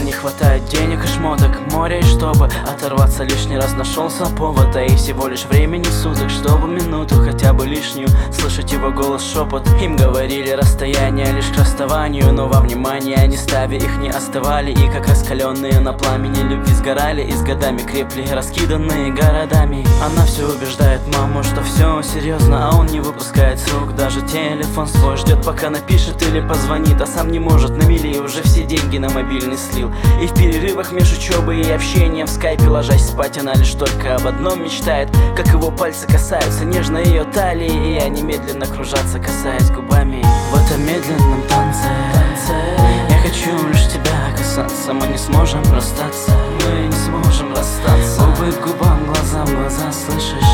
не хватает денег и шмоток Море, чтобы оторваться лишний раз нашелся повод А и всего лишь времени суток, чтобы минуту хотя бы лишнюю Слышать его голос шепот. Им говорили расстояние лишь к расставанию Но во внимание они ставя их не остывали И как раскаленные на пламени любви сгорали И с годами крепли, раскиданные городами. Она все убеждает маму, что все серьезно А он не выпускает с рук. Даже телефон свой Ждет пока напишет или позвонит А сам не может на мели. Уже все деньги на мобильный слил И в перерывах между учебой и общением в скайпе Ложась спать она лишь только об одном мечтает. Как его пальцы касаются нежно ее талии И они медленно кружатся, касаясь губами. В этом медленном танце, Я хочу лишь тебя касаться Мы не сможем расстаться. Мы не сможем расстаться. Губы к губам, глаза в глаза Слышишь,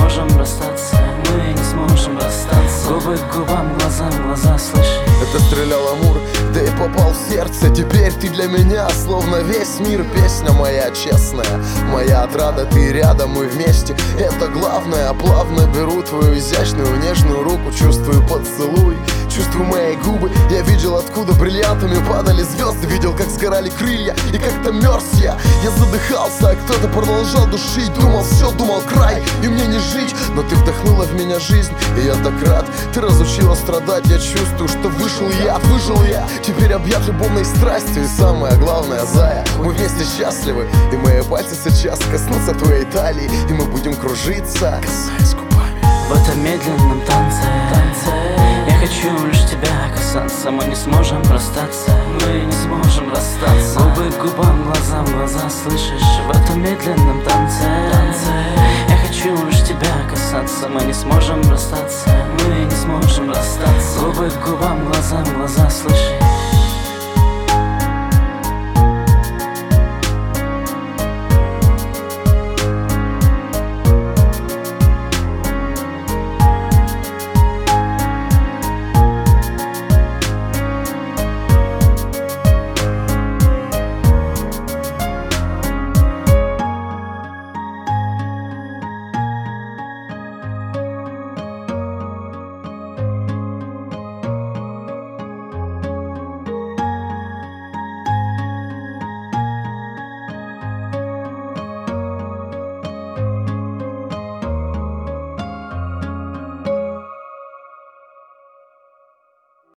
сможем расстаться Мы не сможем расстаться. Губы к губам, глаза в глаза Слышишь Это стрелял Амур, да и попал в сердце. Теперь ты для меня словно весь мир. Песня моя честная, моя отрада Ты рядом, мы вместе, это главное Плавно беру твою изящную нежную руку Чувствую поцелуй, чувствую мои губы. Я видел, откуда бриллиантами падали звезды Видел, как сгорали крылья и как-то мерз я. Я задыхался, а кто-то продолжал душить. Думал, все, думал, край, и мне не жить. Но ты вдохнула в меня жизнь, и я так рад. Ты разучила страдать, я чувствую, что вышел я, выжил я. Теперь объят любовной страстью И самое главное, Зая, мы вместе счастливы И мои пальцы сейчас коснутся твоей талии И мы будем кружиться, В этом медленном танце, Я хочу лишь тебя касаться. Мы не сможем расстаться. Мы не сможем расстаться. Губы к губам, глаза в глаза Слышишь, в этом медленном танце, Я хочу лишь тебя касаться. Мы не сможем расстаться. Мы не сможем расстаться. Губы к губам, глаза в глаза Слышишь